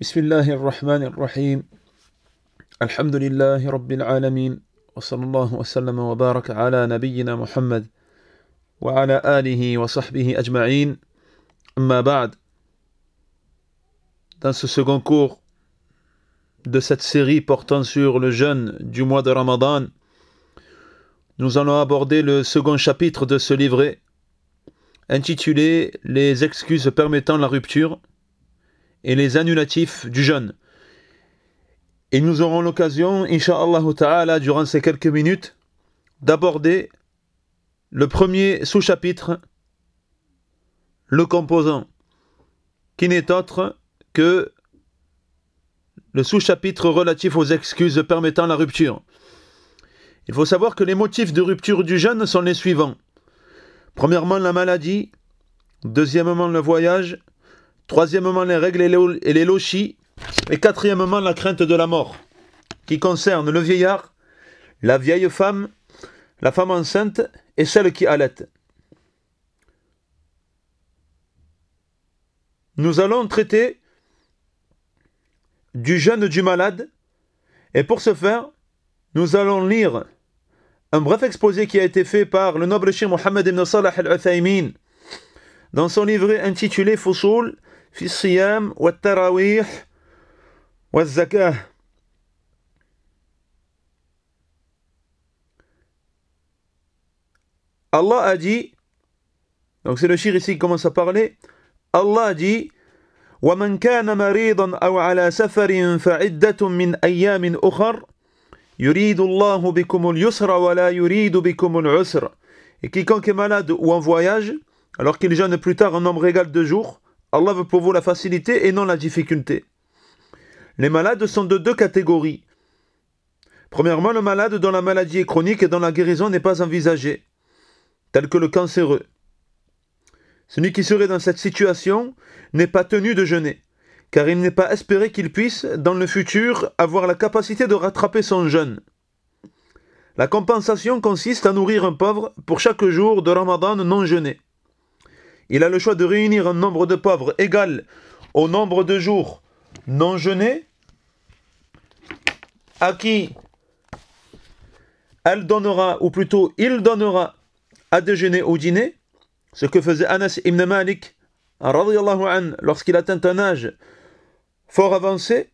بسم الله الرحمن الرحيم الحمد لله رب العالمين وصلى الله وسلم وبارك على نبينا محمد وعلى آله وصحبه أجمعين أما بعد Dans ce second cours de cette série portant sur le jeûne du mois de Ramadan, nous allons aborder le second chapitre de ce livret intitulé Les excuses permettant la rupture et les annulatifs du jeûne. Et nous aurons l'occasion, Inch'Allah Ta'ala, durant ces quelques minutes, d'aborder le premier sous-chapitre, le composant, qui n'est autre que le sous-chapitre relatif aux excuses permettant la rupture. Il faut savoir que les motifs de rupture du jeûne sont les suivants. Premièrement, la maladie. Deuxièmement, le voyage. Troisièmement, les règles et les lochis. Et quatrièmement, la crainte de la mort, qui concerne le vieillard, la vieille femme, la femme enceinte et celle qui allait. Nous allons traiter du jeûne du malade, et pour ce faire, nous allons lire un bref exposé qui a été fait par le noble Cheikh Mohammed ibn Salah al-Uthaymin dans son livret intitulé Fusul wa tarawih wa zakah. Allah a dit, donc c'est le shir ici qui commence à parler, Allah a dit ومن كان مريضا أو على سفر فعدة من أيام أخر يريد الله بكم اليسر ولا يريد بكم العسر Et quiconque est malade ou en voyage, alors qu'il jeûne plus tard un nombre égal de jours, Allah veut pour vous la facilité et non la difficulté. Les malades sont de deux catégories. Premièrement, le malade dont la maladie est chronique et dont la guérison n'est pas envisagée, tel que le cancéreux. Celui qui serait dans cette situation n'est pas tenu de jeûner, car il n'est pas espéré qu'il puisse, dans le futur, avoir la capacité de rattraper son jeûne. La compensation consiste à nourrir un pauvre pour chaque jour de Ramadan non jeûné. Il a le choix de réunir un nombre de pauvres égal au nombre de jours non jeûnés à qui elle donnera, ou plutôt il donnera, à déjeuner ou dîner, ce que faisait Anas ibn Malik lorsqu'il atteint un âge fort avancé,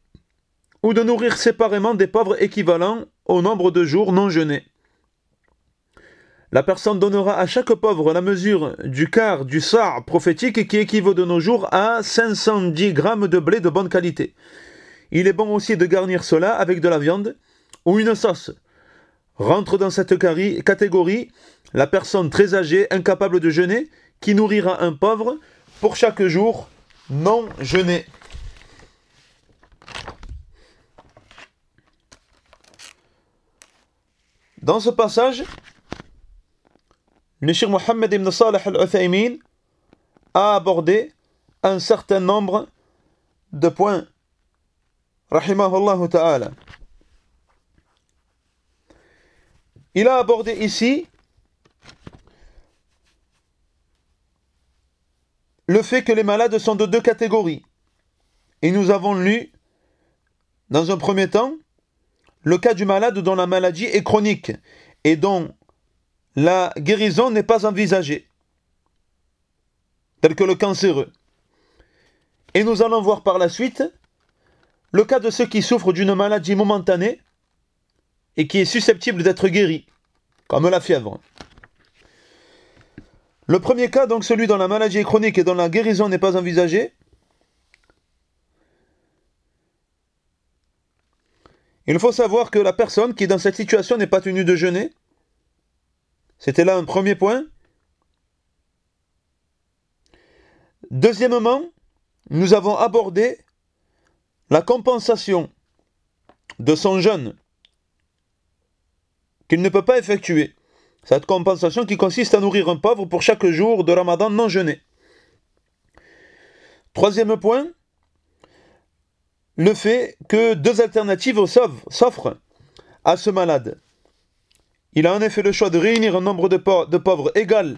ou de nourrir séparément des pauvres équivalents au nombre de jours non jeûnés. La personne donnera à chaque pauvre la mesure du quart du sar prophétique qui équivaut de nos jours à 510 grammes de blé de bonne qualité. Il est bon aussi de garnir cela avec de la viande ou une sauce. Rentre dans cette catégorie la personne très âgée, incapable de jeûner, qui nourrira un pauvre pour chaque jour non jeûné. Dans ce passage, le Cheikh Mohammed ibn Salih al-Uthaymin a abordé un certain nombre de points. Rahimahullah ta'ala. Il a abordé ici le fait que les malades sont de deux catégories. Et nous avons lu, dans un premier temps, le cas du malade dont la maladie est chronique et dont la guérison n'est pas envisagée, tel que le cancéreux. Et nous allons voir par la suite le cas de ceux qui souffrent d'une maladie momentanée et qui est susceptible d'être guéri, comme la fièvre. Le premier cas, donc celui dont la maladie est chronique et dont la guérison n'est pas envisagée, il faut savoir que la personne qui est dans cette situation n'est pas tenue de jeûner. C'était là un premier point. Deuxièmement, nous avons abordé la compensation de son jeûne qu'il ne peut pas effectuer. Cette compensation qui consiste à nourrir un pauvre pour chaque jour de Ramadan non jeûné. Troisième point, le fait que deux alternatives s'offrent à ce malade. Il a en effet le choix de réunir un nombre de, pauvres égal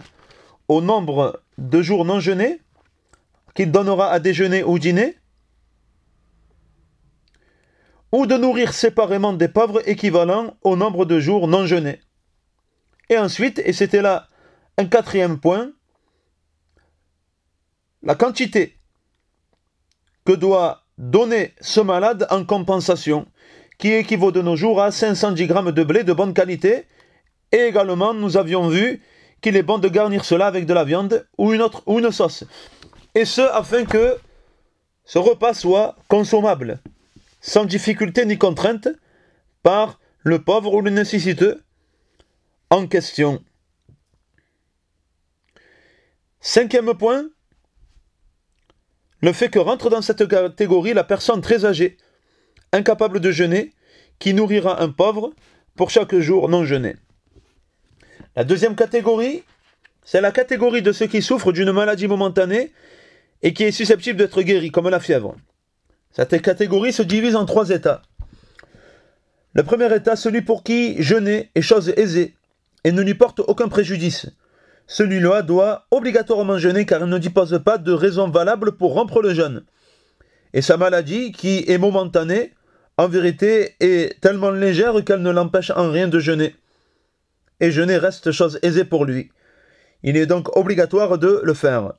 au nombre de jours non jeûnés qu'il donnera à déjeuner ou dîner, ou de nourrir séparément des pauvres équivalents au nombre de jours non jeûnés. Et ensuite, et c'était là un quatrième point, la quantité que doit donner ce malade en compensation, qui équivaut de nos jours à 510 grammes de blé de bonne qualité. Et également, nous avions vu qu'il est bon de garnir cela avec de la viande ou une autre ou une sauce. Et ce afin que ce repas soit consommable, sans difficulté ni contrainte, par le pauvre ou le nécessiteux en question. Cinquième point, le fait que rentre dans cette catégorie la personne très âgée, incapable de jeûner, qui nourrira un pauvre pour chaque jour non jeûné. La deuxième catégorie, c'est la catégorie de ceux qui souffrent d'une maladie momentanée et qui est susceptible d'être guéri, comme la fièvre. Cette catégorie se divise en trois états. Le premier état, celui pour qui jeûner est chose aisée et ne lui porte aucun préjudice. Celui-là doit obligatoirement jeûner car il ne dispose pas de raison valable pour rompre le jeûne. Et sa maladie, qui est momentanée, en vérité est tellement légère qu'elle ne l'empêche en rien de jeûner. Et jeûner reste chose aisée pour lui. Il est donc obligatoire de le faire.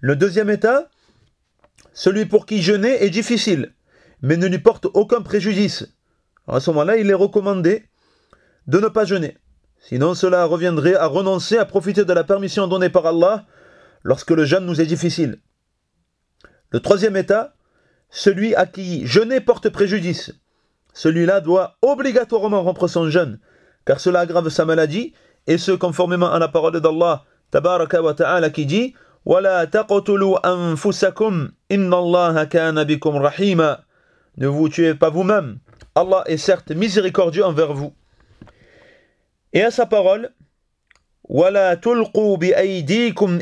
Le deuxième état, celui pour qui jeûner est difficile, mais ne lui porte aucun préjudice. À ce moment-là, il est recommandé de ne pas jeûner. Sinon, cela reviendrait à renoncer à profiter de la permission donnée par Allah lorsque le jeûne nous est difficile. Le troisième état, celui à qui jeûner porte préjudice. Celui-là doit obligatoirement rompre son jeûne, car cela aggrave sa maladie, et ce conformément à la parole d'Allah, ta'ala, qui dit Ne vous tuez pas vous-même, Allah est certes miséricordieux envers vous. Et à sa parole,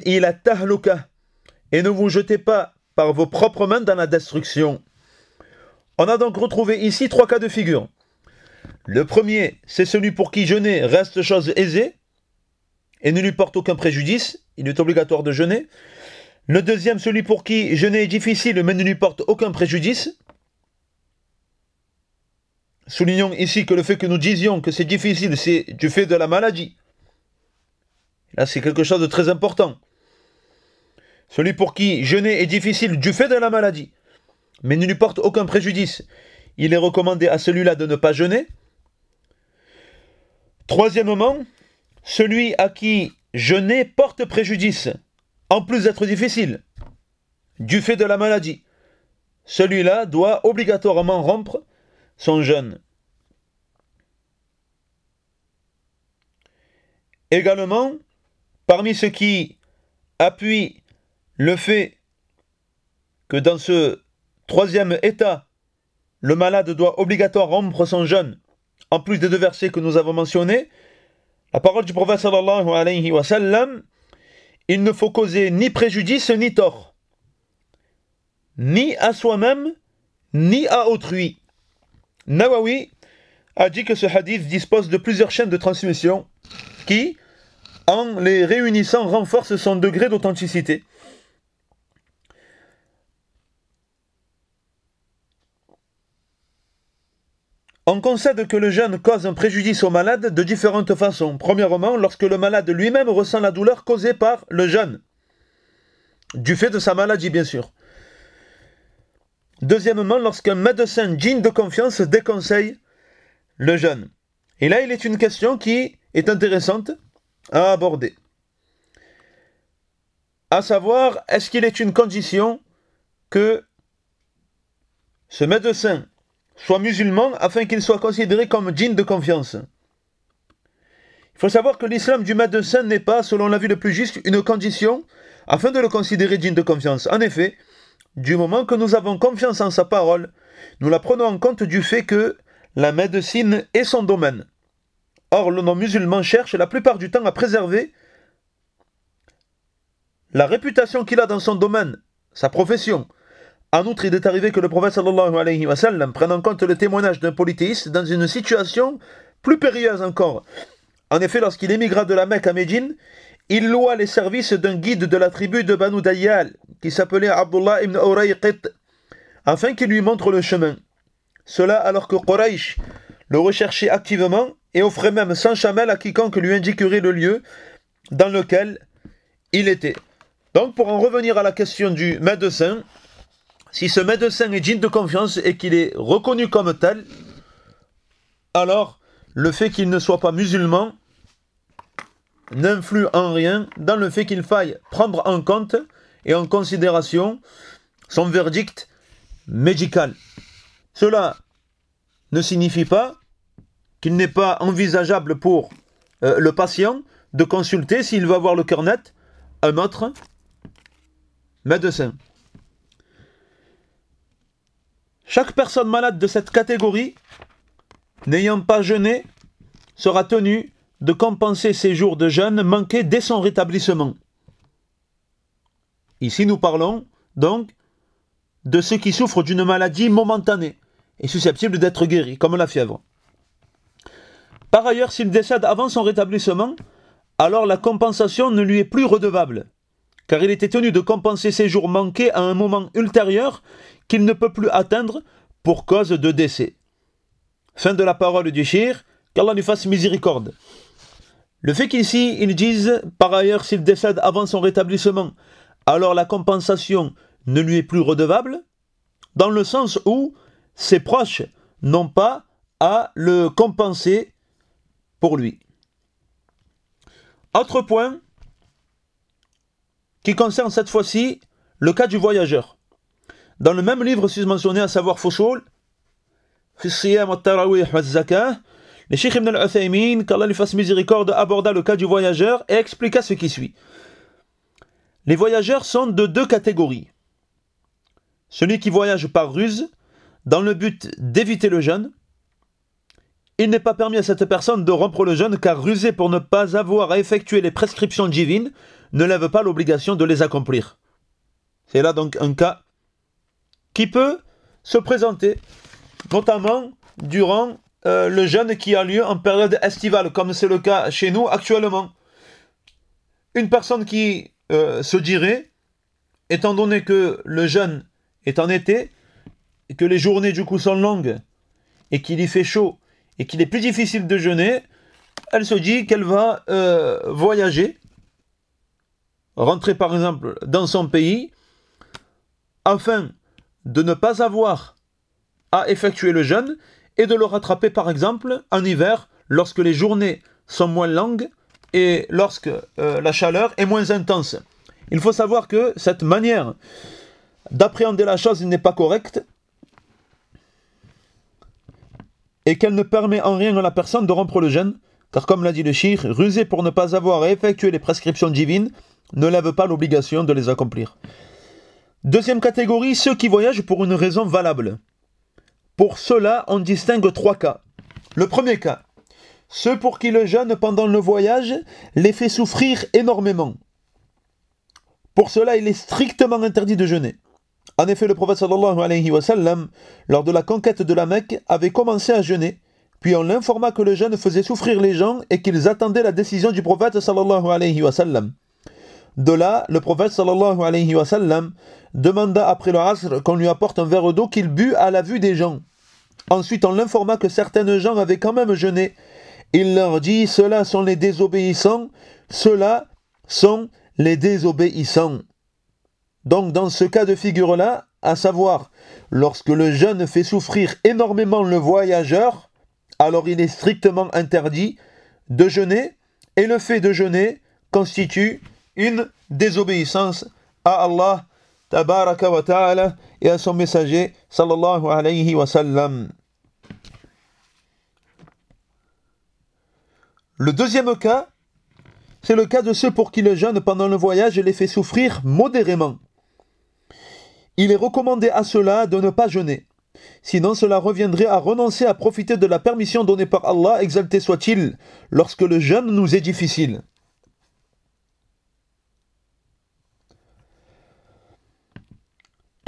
إِلَى التَّهْلُكَةِ Et ne vous jetez pas par vos propres mains dans la destruction. On a donc retrouvé ici trois cas de figure. Le premier, c'est celui pour qui jeûner reste chose aisée et ne lui porte aucun préjudice, il est obligatoire de jeûner. Le deuxième, celui pour qui jeûner est difficile mais ne lui porte aucun préjudice. Soulignons ici que le fait que nous disions que c'est difficile, c'est du fait de la maladie. Là, c'est quelque chose de très important. Celui pour qui jeûner est difficile du fait de la maladie, mais ne lui porte aucun préjudice, il est recommandé à celui-là de ne pas jeûner. Troisièmement, celui à qui jeûner porte préjudice, en plus d'être difficile, du fait de la maladie, celui-là doit obligatoirement rompre son jeûne. Également, parmi ceux qui appuient le fait que dans ce troisième état, le malade doit obligatoirement rompre son jeûne, en plus des deux versets que nous avons mentionnés, la parole du prophète sallallahu alayhi wa sallam, il ne faut causer ni préjudice ni tort, ni à soi-même, ni à autrui. Nawawi a dit que ce hadith dispose de plusieurs chaînes de transmission qui, en les réunissant, renforcent son degré d'authenticité. On concède que le jeûne cause un préjudice au malade de différentes façons. Premièrement, lorsque le malade lui-même ressent la douleur causée par le jeûne, du fait de sa maladie bien sûr. Deuxièmement, lorsqu'un médecin digne de confiance déconseille le jeûne. Et là, il est une question qui est intéressante à aborder. À savoir, est-ce qu'il est une condition que ce médecin soit musulman afin qu'il soit considéré comme djinn de confiance. Il faut savoir que l'islam du médecin n'est pas, selon l'avis le plus juste, une condition afin de le considérer djinn de confiance. En effet, du moment que nous avons confiance en sa parole, nous la prenons en compte du fait que la médecine est son domaine. Or, le non-musulman cherche la plupart du temps à préserver la réputation qu'il a dans son domaine, sa profession, en outre, il est arrivé que le prophète sallallahu alayhi wa sallam prenne en compte le témoignage d'un polythéiste dans une situation plus périlleuse encore. En effet, lorsqu'il émigra de la Mecque à Médine, il loua les services d'un guide de la tribu de Banu Dayyal, qui s'appelait Abdullah ibn Urayqit, afin qu'il lui montre le chemin. cela alors que Quraysh le recherchait activement et offrait même 100 chamelles à quiconque lui indiquerait le lieu dans lequel il était. Donc pour en revenir à la question du médecin, si ce médecin est digne de confiance et qu'il est reconnu comme tel, alors le fait qu'il ne soit pas musulman n'influe en rien dans le fait qu'il faille prendre en compte et en considération son verdict médical. Cela ne signifie pas qu'il n'est pas envisageable pour euh, le patient de consulter, s'il va avoir le cœur net, un autre médecin. Chaque personne malade de cette catégorie, n'ayant pas jeûné, sera tenue de compenser ses jours de jeûne manqués dès son rétablissement. Ici, nous parlons donc de ceux qui souffrent d'une maladie momentanée et susceptible d'être guéris, comme la fièvre. Par ailleurs, s'il décède avant son rétablissement, alors la compensation ne lui est plus redevable, car il était tenu de compenser ses jours manqués à un moment ultérieur qu'il ne peut plus atteindre pour cause de décès. Fin de la parole du shir, qu'Allah lui fasse miséricorde. Le fait qu'ici ils disent, par ailleurs, s'il décède avant son rétablissement, alors la compensation ne lui est plus redevable, dans le sens où ses proches n'ont pas à le compenser pour lui. Autre point qui concerne cette fois-ci le cas du voyageur. Dans le même livre susmentionné, à savoir Fouchoul, le Cheikh Ibn al-Uthaymin, qu'Allah lui fasse miséricorde, aborda le cas du voyageur et expliqua ce qui suit. Les voyageurs sont de deux catégories. Celui qui voyage par ruse, dans le but d'éviter le jeûne, il n'est pas permis à cette personne de rompre le jeûne car ruser pour ne pas avoir à effectuer les prescriptions divines ne lève pas l'obligation de les accomplir. C'est là donc un cas qui peut se présenter, notamment durant euh, le jeûne qui a lieu en période estivale, comme c'est le cas chez nous actuellement. Une personne qui euh, se dirait, étant donné que le jeûne est en été, et que les journées du coup sont longues, et qu'il y fait chaud, et qu'il est plus difficile de jeûner, elle se dit qu'elle va euh, voyager, rentrer par exemple dans son pays, afin de ne pas avoir à effectuer le jeûne et de le rattraper par exemple en hiver lorsque les journées sont moins longues et lorsque euh, la chaleur est moins intense. Il faut savoir que cette manière d'appréhender la chose n'est pas correcte et qu'elle ne permet en rien à la personne de rompre le jeûne, car comme l'a dit le shir, ruser pour ne pas avoir à effectuer les prescriptions divines ne lève pas l'obligation de les accomplir. Deuxième catégorie, ceux qui voyagent pour une raison valable. Pour cela, on distingue trois cas. Le premier cas, ceux pour qui le jeûne pendant le voyage les fait souffrir énormément. Pour cela, il est strictement interdit de jeûner. En effet, le prophète alayhi lors de la conquête de la Mecque, avait commencé à jeûner, puis on l'informa que le jeûne faisait souffrir les gens et qu'ils attendaient la décision du prophète sallallahu alayhi wa sallam. De là, le prophète sallallahu alayhi wa sallam demanda après le asr qu'on lui apporte un verre d'eau qu'il but à la vue des gens. Ensuite, on l'informa que certaines gens avaient quand même jeûné. Il leur dit Ceux-là sont les désobéissants, ceux-là sont les désobéissants. Donc dans ce cas de figure-là, à savoir lorsque le jeûne fait souffrir énormément le voyageur, alors il est strictement interdit de jeûner, et le fait de jeûner constitue une désobéissance à Allah tabaraka et à son messager. Le deuxième cas, c'est le cas de ceux pour qui le jeûne pendant le voyage les fait souffrir modérément il est recommandé à cela de ne pas jeûner. Sinon cela reviendrait à renoncer à profiter de la permission donnée par Allah, exalté soit-il, lorsque le jeûne nous est difficile.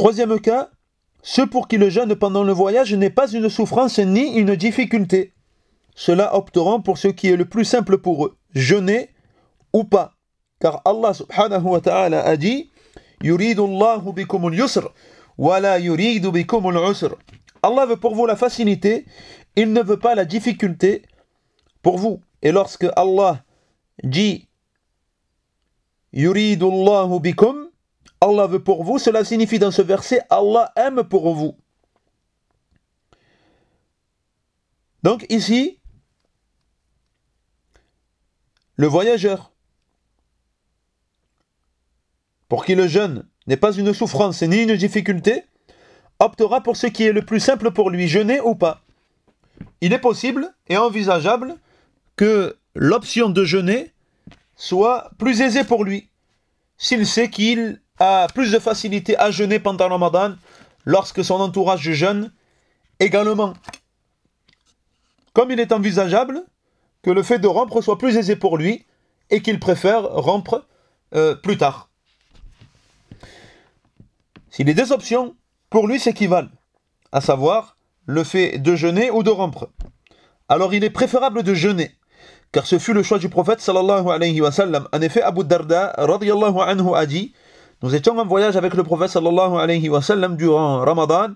Troisième cas, ceux pour qui le jeûne pendant le voyage n'est pas une souffrance ni une difficulté. Cela opteront pour ce qui est le plus simple pour eux, jeûner ou pas. Car Allah subhanahu wa ta'ala a dit Allah veut pour vous la facilité, il ne veut pas la difficulté pour vous. Et lorsque Allah dit Yuridullahu bikum, Allah veut pour vous, cela signifie dans ce verset Allah aime pour vous. Donc ici, le voyageur, pour qui le jeûne n'est pas une souffrance ni une difficulté, optera pour ce qui est le plus simple pour lui, jeûner ou pas. Il est possible et envisageable que l'option de jeûner soit plus aisée pour lui, s'il sait qu'il a plus de facilité à jeûner pendant le Ramadan lorsque son entourage jeûne également. Comme il est envisageable que le fait de rompre soit plus aisé pour lui et qu'il préfère rompre euh, plus tard. Si les deux options pour lui s'équivalent, à savoir le fait de jeûner ou de rompre, alors il est préférable de jeûner, car ce fut le choix du prophète sallallahu alayhi wa sallam. En effet, Abu Darda radiyallahu anhu a dit Nous étions en voyage avec le prophète sallallahu alayhi wa sallam durant Ramadan,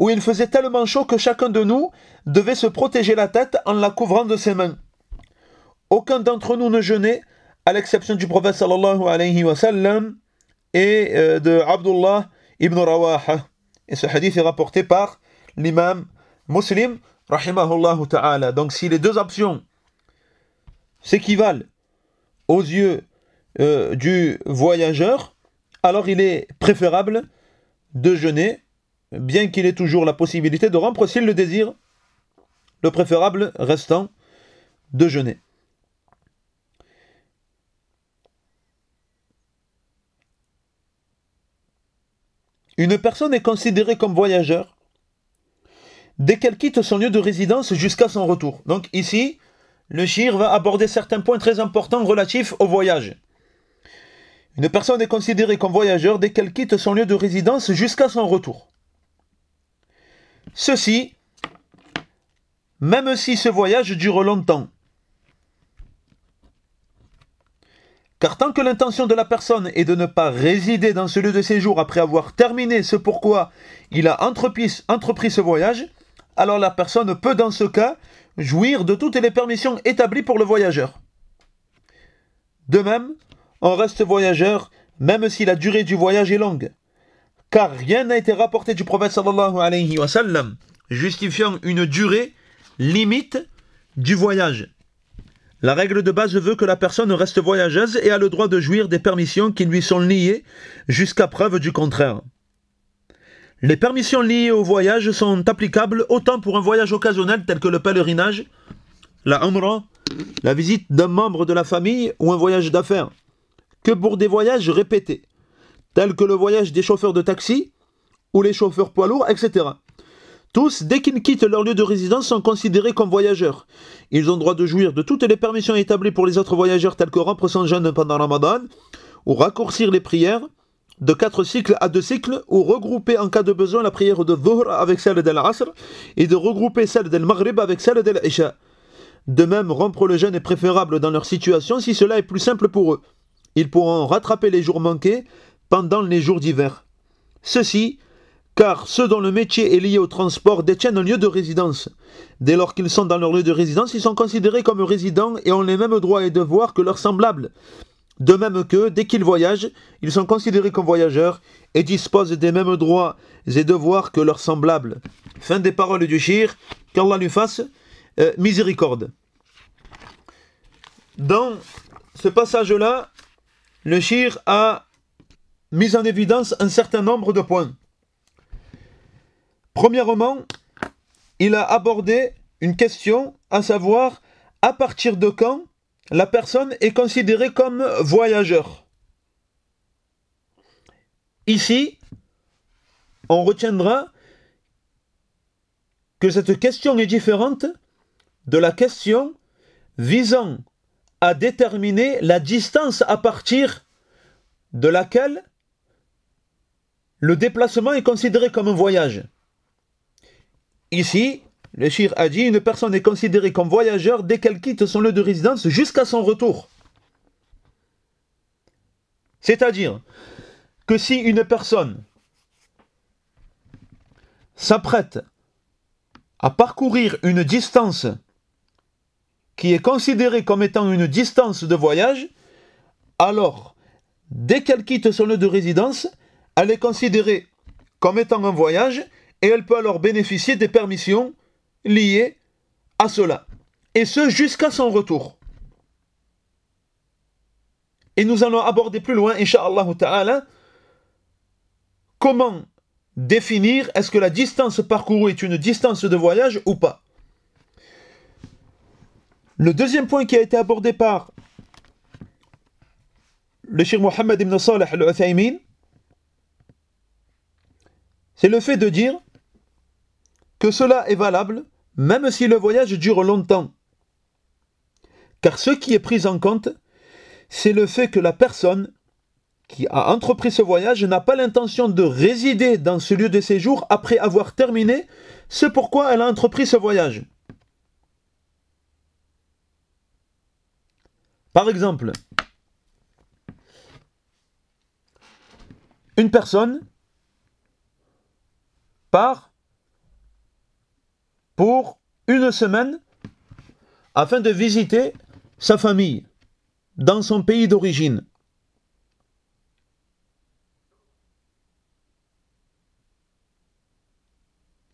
où il faisait tellement chaud que chacun de nous devait se protéger la tête en la couvrant de ses mains. Aucun d'entre nous ne jeûnait, à l'exception du prophète sallallahu alayhi wa sallam et euh, de Abdullah ibn Rawaha. Et ce hadith est rapporté par l'imam muslim, rahimahullah ta'ala. Donc si les deux options s'équivalent aux yeux euh, du voyageur, alors il est préférable de jeûner bien qu'il ait toujours la possibilité de rompre s'il le désire, le préférable restant de jeûner. Une personne est considérée comme voyageur dès qu'elle quitte son lieu de résidence jusqu'à son retour. Donc ici, le shir va aborder certains points très importants relatifs au voyage. Une personne est considérée comme voyageur dès qu'elle quitte son lieu de résidence jusqu'à son retour. Ceci, même si ce voyage dure longtemps. Car tant que l'intention de la personne est de ne pas résider dans ce lieu de séjour après avoir terminé ce pourquoi il a entrepris, entrepris ce voyage, alors la personne peut dans ce cas jouir de toutes les permissions établies pour le voyageur. De même, on reste voyageur même si la durée du voyage est longue car rien n'a été rapporté du prophète sallallahu alayhi wa sallam justifiant une durée limite du voyage. La règle de base veut que la personne reste voyageuse et a le droit de jouir des permissions qui lui sont liées jusqu'à preuve du contraire. Les permissions liées au voyage sont applicables autant pour un voyage occasionnel tel que le pèlerinage, la umrah, la visite d'un membre de la famille ou un voyage d'affaires, que pour des voyages répétés tels que le voyage des chauffeurs de taxi ou les chauffeurs poids lourds, etc. Tous, dès qu'ils quittent leur lieu de résidence, sont considérés comme voyageurs. Ils ont droit de jouir de toutes les permissions établies pour les autres voyageurs, tels que rompre son jeûne pendant Ramadan, ou raccourcir les prières de quatre cycles à deux cycles, ou regrouper en cas de besoin la prière de Dhuhr avec celle de l'Asr, et de regrouper celle de Maghrib avec celle de l'Isha. De même, rompre le jeûne est préférable dans leur situation si cela est plus simple pour eux. Ils pourront rattraper les jours manqués pendant les jours d'hiver. Ceci, car ceux dont le métier est lié au transport détiennent un lieu de résidence. Dès lors qu'ils sont dans leur lieu de résidence, ils sont considérés comme résidents et ont les mêmes droits et devoirs que leurs semblables. De même que, dès qu'ils voyagent, ils sont considérés comme voyageurs et disposent des mêmes droits et devoirs que leurs semblables. Fin des paroles du shir, qu'Allah lui fasse euh, miséricorde. Dans ce passage-là, le shir a mis en évidence un certain nombre de points. Premièrement, il a abordé une question, à savoir à partir de quand la personne est considérée comme voyageur. Ici, on retiendra que cette question est différente de la question visant déterminer la distance à partir de laquelle le déplacement est considéré comme un voyage. Ici, le shir a dit une personne est considérée comme voyageur dès qu'elle quitte son lieu de résidence jusqu'à son retour. C'est-à-dire que si une personne s'apprête à parcourir une distance qui est considérée comme étant une distance de voyage, alors, dès qu'elle quitte son lieu de résidence, elle est considérée comme étant un voyage et elle peut alors bénéficier des permissions liées à cela. Et ce, jusqu'à son retour. Et nous allons aborder plus loin, Inch'Allah ta'ala, comment définir est-ce que la distance parcourue est une distance de voyage ou pas. Le deuxième point qui a été abordé par le Cheikh Mohammed ibn Salih al-Uthaymin, c'est le fait de dire que cela est valable même si le voyage dure longtemps. Car ce qui est pris en compte, c'est le fait que la personne qui a entrepris ce voyage n'a pas l'intention de résider dans ce lieu de séjour après avoir terminé ce pourquoi elle a entrepris ce voyage. Par exemple, une personne part pour une semaine afin de visiter sa famille dans son pays d'origine.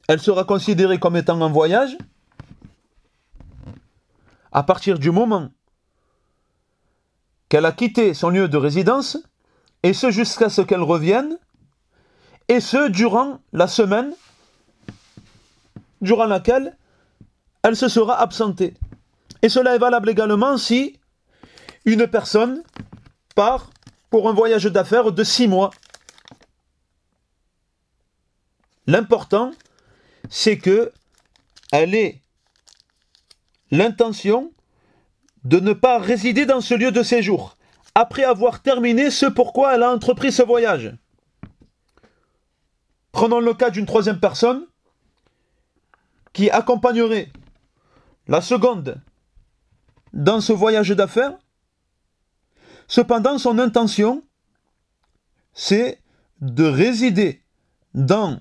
Elle sera considérée comme étant en voyage à partir du moment qu'elle a quitté son lieu de résidence, et ce jusqu'à ce qu'elle revienne, et ce durant la semaine durant laquelle elle se sera absentée. Et cela est valable également si une personne part pour un voyage d'affaires de six mois. L'important, c'est que elle ait l'intention de ne pas résider dans ce lieu de séjour après avoir terminé ce pourquoi elle a entrepris ce voyage. Prenons le cas d'une troisième personne qui accompagnerait la seconde dans ce voyage d'affaires. Cependant, son intention, c'est de résider dans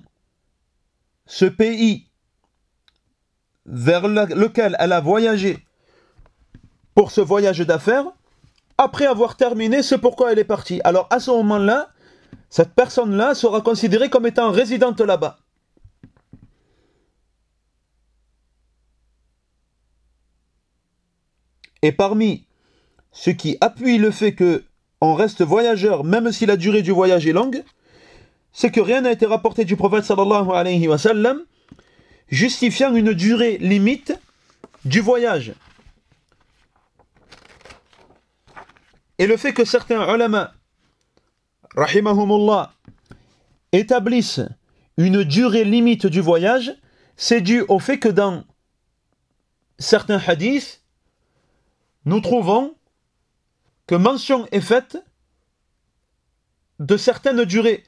ce pays vers lequel elle a voyagé pour ce voyage d'affaires, après avoir terminé ce pourquoi elle est partie. Alors à ce moment-là, cette personne-là sera considérée comme étant résidente là-bas. Et parmi ce qui appuie le fait que on reste voyageur même si la durée du voyage est longue, c'est que rien n'a été rapporté du prophète sallallahu alayhi wa sallam justifiant une durée limite du voyage. Et le fait que certains ulama, rahimahumullah, établissent une durée limite du voyage, c'est dû au fait que dans certains hadiths, nous trouvons que mention est faite de certaines durées.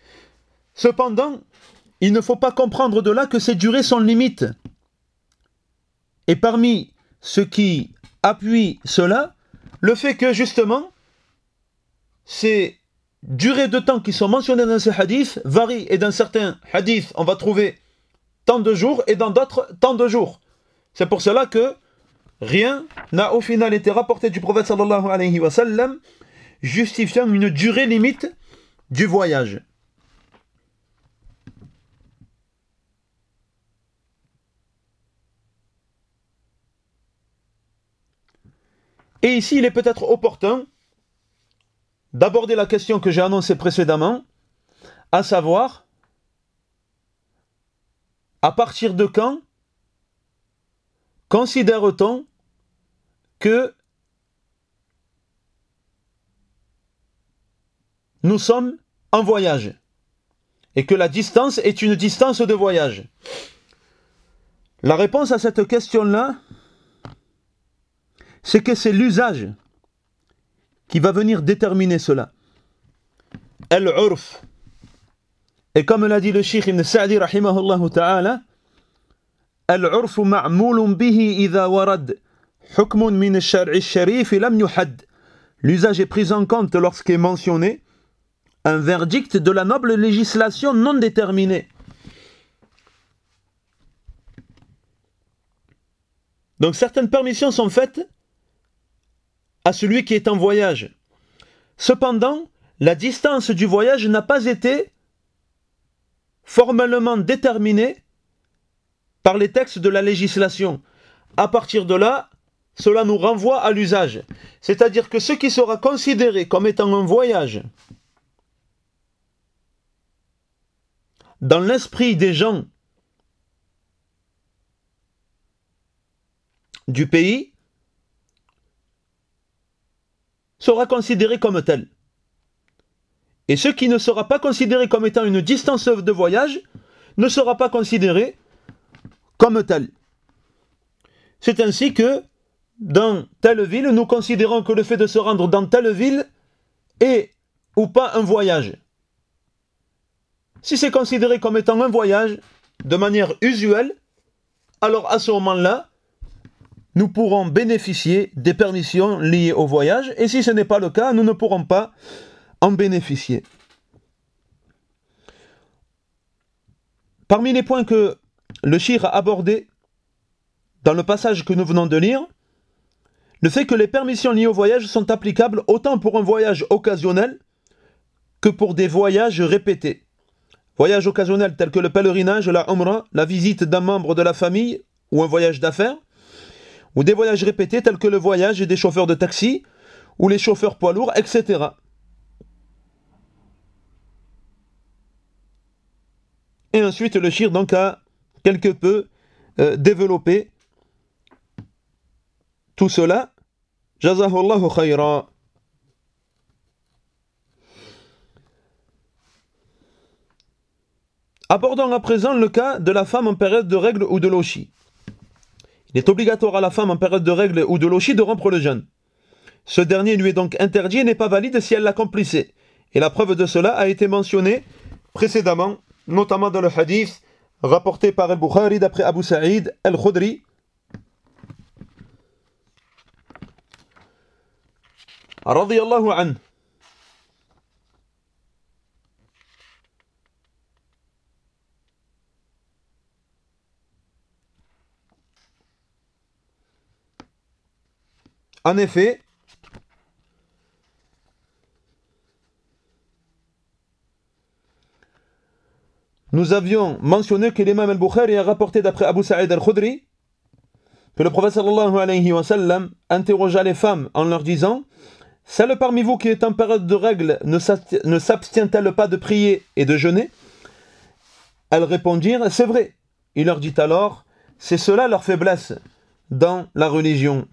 Cependant, il ne faut pas comprendre de là que ces durées sont limites. Et parmi ce qui appuie cela, le fait que justement, ces durées de temps qui sont mentionnées dans ces hadiths varient. Et dans certains hadiths, on va trouver tant de jours et dans d'autres, tant de jours. C'est pour cela que rien n'a au final été rapporté du prophète sallallahu alayhi wa sallam justifiant une durée limite du voyage. Et ici, il est peut-être opportun d'aborder la question que j'ai annoncée précédemment, à savoir, à partir de quand considère-t-on que nous sommes en voyage et que la distance est une distance de voyage? La réponse à cette question-là, c'est que c'est l'usage qui va venir déterminer cela. Al-urf. Et comme l'a dit le Sheikh Ibn Sa'di rahimahullah ta'ala, العرف معمول به إذا ورد حكم من الشرع الشريف لم يحد L'usage est pris en compte lorsqu'est mentionné un verdict de la noble législation non déterminée. Donc certaines permissions sont faites à celui qui est en voyage. Cependant, la distance du voyage n'a pas été formellement déterminée par les textes de la législation. À partir de là, cela nous renvoie à l'usage. C'est-à-dire que ce qui sera considéré comme étant un voyage dans l'esprit des gens du pays sera considéré comme tel. Et ce qui ne sera pas considéré comme étant une distance de voyage ne sera pas considéré comme tel. C'est ainsi que dans telle ville, nous considérons que le fait de se rendre dans telle ville est ou pas un voyage. Si c'est considéré comme étant un voyage de manière usuelle, alors à ce moment-là, nous pourrons bénéficier des permissions liées au voyage, et si ce n'est pas le cas, nous ne pourrons pas en bénéficier. Parmi les points que le Shir a abordés dans le passage que nous venons de lire, le fait que les permissions liées au voyage sont applicables autant pour un voyage occasionnel que pour des voyages répétés. Voyages occasionnels tels que le pèlerinage, la umrah, la visite d'un membre de la famille ou un voyage d'affaires, ou des voyages répétés tels que le voyage des chauffeurs de taxi ou les chauffeurs poids lourds, etc. Et ensuite, le shir donc a quelque peu euh, développé tout cela. Jazahullahu khayra. Abordons à présent le cas de la femme en période de règle ou de lochi. Il est obligatoire à la femme en période de règle ou de lochi de rompre le jeûne. Ce dernier lui est donc interdit et n'est pas valide si elle l'accomplissait. Et la preuve de cela a été mentionnée précédemment, notamment dans le hadith rapporté par Al-Bukhari d'après Abu Sa'id Al-Khudri. En effet, nous avions mentionné que l'imam al-Bukhari a rapporté d'après Abu Sa'id al-Khudri que le prophète sallallahu alayhi wa sallam interrogea les femmes en leur disant Celle parmi vous qui est en période de règle ne s'abstient-elle pas de prier et de jeûner? Elles répondirent C'est vrai. Il leur dit alors C'est cela leur faiblesse dans la religion.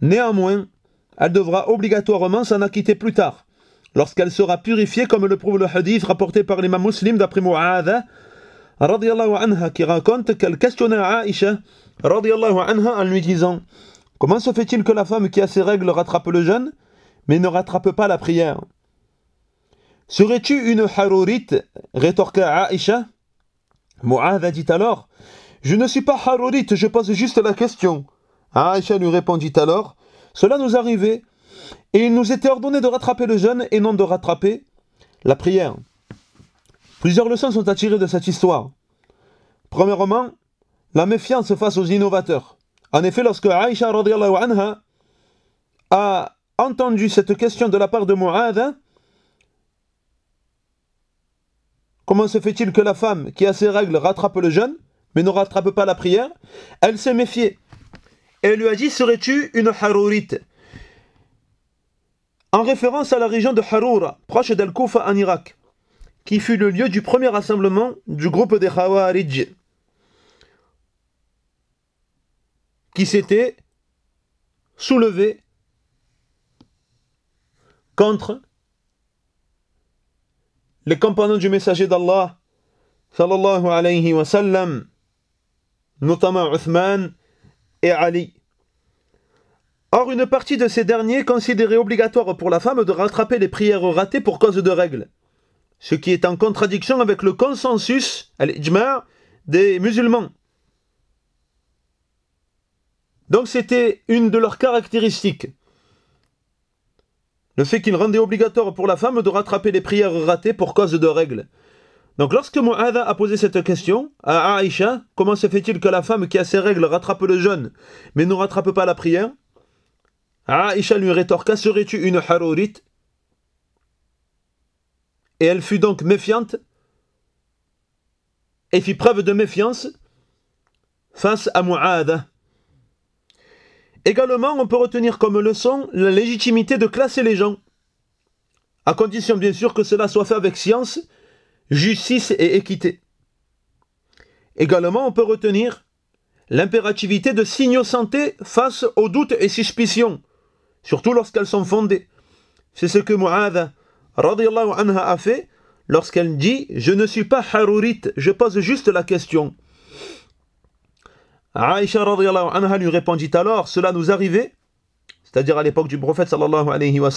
Néanmoins, elle devra obligatoirement s'en acquitter plus tard, lorsqu'elle sera purifiée comme le prouve le hadith rapporté par l'imam muslim d'après Mu'adha, anha, qui raconte qu'elle questionna Aïcha en lui disant Comment se fait-il que la femme qui a ses règles rattrape le jeûne, mais ne rattrape pas la prière? Serais-tu une harurite rétorqua Aïcha. Mu'adha dit alors Je ne suis pas harurite, je pose juste la question. Aïcha lui répondit alors Cela nous arrivait, et il nous était ordonné de rattraper le jeûne et non de rattraper la prière. Plusieurs leçons sont à tirer de cette histoire. Premièrement, la méfiance face aux innovateurs. En effet, lorsque Aïcha anha a entendu cette question de la part de Mu'adh, comment se fait-il que la femme qui a ses règles rattrape le jeûne, mais ne rattrape pas la prière? Elle s'est méfiée elle lui a dit Serais-tu une Harourite En référence à la région de Haroura, proche d'Al-Koufa en Irak, qui fut le lieu du premier rassemblement du groupe des Khawarij, qui s'était soulevé contre les compagnons du messager d'Allah, sallallahu alayhi wa sallam, notamment Uthman et Ali. Or, une partie de ces derniers considérait obligatoire pour la femme de rattraper les prières ratées pour cause de règles, ce qui est en contradiction avec le consensus, des musulmans. Donc c'était une de leurs caractéristiques. le fait qu'il rendait obligatoire pour la femme de rattraper les prières ratées pour cause de règles. Donc lorsque Mu'adha a posé cette question à Aïcha, comment se fait-il que la femme qui a ses règles rattrape le jeûne, mais ne rattrape pas la prière? Aïcha lui rétorqua, serais-tu une harourite Et elle fut donc méfiante et fit preuve de méfiance face à Mu'adha. Également, on peut retenir comme leçon la légitimité de classer les gens, à condition bien sûr que cela soit fait avec science justice et équité. Également, on peut retenir l'impérativité de s'innocenter face aux doutes et suspicions, surtout lorsqu'elles sont fondées. C'est ce que Mu'adha anha a fait lorsqu'elle dit Je ne suis pas harourite, je pose juste la question. Aïcha anha lui répondit alors Cela nous arrivait, c'est-à-dire à, l'époque du prophète sallallahu alayhi wa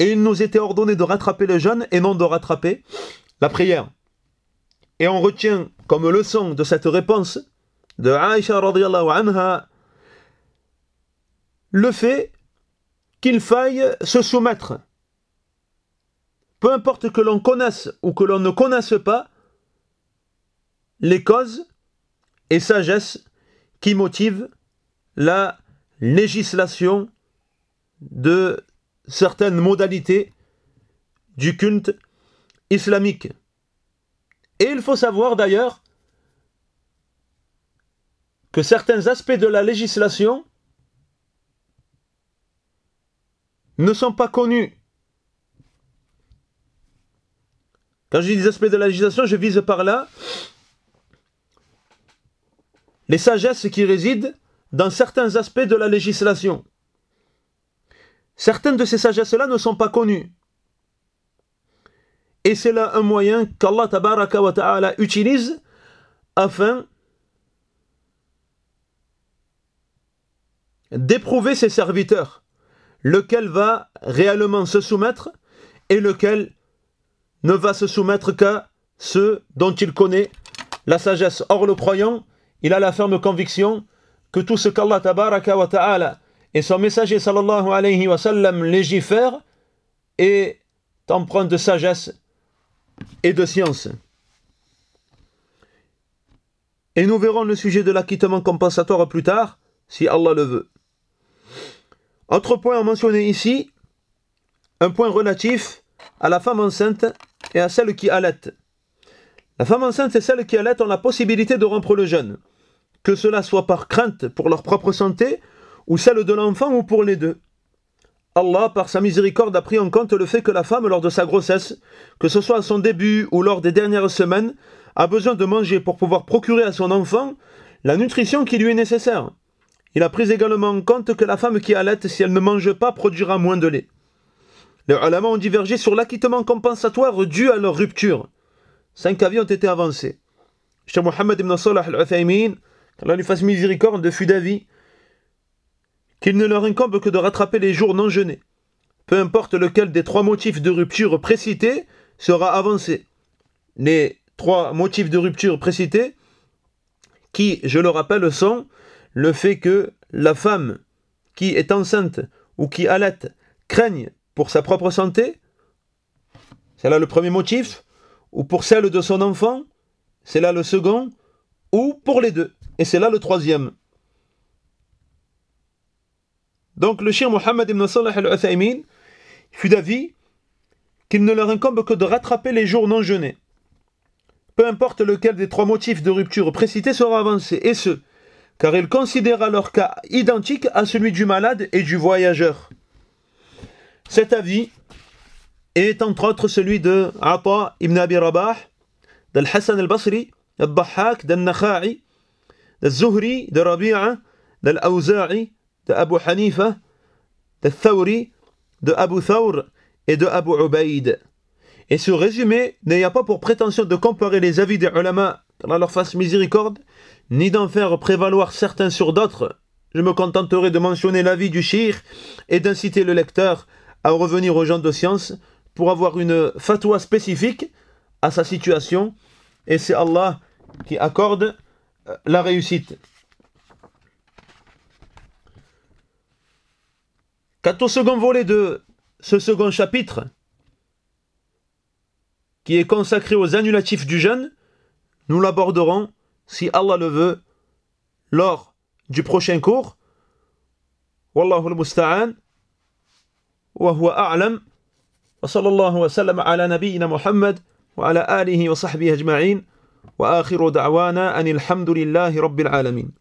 et il nous était ordonné de rattraper le jeûne et non de rattraper la prière. Et on retient comme leçon de cette réponse de Aïcha anha le fait qu'il faille se soumettre. Peu importe que l'on connaisse ou que l'on ne connaisse pas les causes et sagesse qui motivent la législation de certaines modalités du culte islamique. Et il faut savoir d'ailleurs que certains aspects de la législation ne sont pas connus. Quand je dis des aspects de la législation, je vise par là les sagesses qui résident dans certains aspects de la législation. Certaines de ces sagesses-là ne sont pas connues. Et c'est là un moyen qu'Allah ta'ala utilise afin d'éprouver ses serviteurs, lequel va réellement se soumettre et lequel ne va se soumettre qu'à ceux dont il connaît la sagesse. Or le croyant, il a la ferme conviction que tout ce qu'Allah ta'ala et son messager sallallahu alayhi wa sallam légifèrent est empreinte de sagesse et de science. Et nous verrons le sujet de l'acquittement compensatoire plus tard, si Allah le veut. Autre point à mentionner ici, un point relatif à la femme enceinte et à celle qui allait. La femme enceinte et celle qui allait ont la possibilité de rompre le jeûne, que cela soit par crainte pour leur propre santé, ou celle de l'enfant, ou pour les deux. Allah, par sa miséricorde, a pris en compte le fait que la femme, lors de sa grossesse, que ce soit à son début ou lors des dernières semaines, a besoin de manger pour pouvoir procurer à son enfant la nutrition qui lui est nécessaire. Il a pris également en compte que la femme qui allait, si elle ne mange pas, produira moins de lait. Les ulama ont divergé sur l'acquittement compensatoire dû à leur rupture. Cinq avis ont été avancés. Cheikh Mohammed ibn Salah al-Uthaymin, qu'Allah lui fasse miséricorde, fut d'avis qu'il ne leur incombe que de rattraper les jours non jeûnés, peu importe lequel des trois motifs de rupture précités sera avancé. Les trois motifs de rupture précités, qui, je le rappelle, sont le fait que la femme qui est enceinte ou qui allait craigne pour sa propre santé, c'est là le premier motif, ou pour celle de son enfant, c'est là le second, ou pour les deux, et c'est là le troisième. Donc le chien Mohammed ibn Salah al-Uthaymin fut d'avis qu'il ne leur incombe que de rattraper les jours non jeûnés. Peu importe lequel des trois motifs de rupture précités sera avancé, et ce, car il considéra leur cas identique à celui du malade et du voyageur. Cet avis est entre autres celui de Ata ibn Abi Rabah, d'Al-Hassan al-Basri, d'Al-Bahhak, d'Al-Nakha'i, d'Al-Zuhri, de Rabi'a, d'Al-Awza'i, de Abu Hanifa, de Thawri, de Abu Thawr et de Abu Ubaid. Et ce résumé n'ayant pas pour prétention de comparer les avis des ulama dans leur face miséricorde, ni d'en faire prévaloir certains sur d'autres, je me contenterai de mentionner l'avis du shir et d'inciter le lecteur à revenir aux gens de science pour avoir une fatwa spécifique à sa situation, et c'est Allah qui accorde euh, la réussite. Quant au second volet de ce second chapitre, qui est consacré aux annulatifs du jeûne, nous l'aborderons, si Allah le veut, lors du prochain cours. Wallahu al-musta'an. وهو أعلم وصلى الله وسلم على نبينا محمد وعلى آله وصحبه أجمعين وآخر دعوانا أن الحمد لله رب العالمين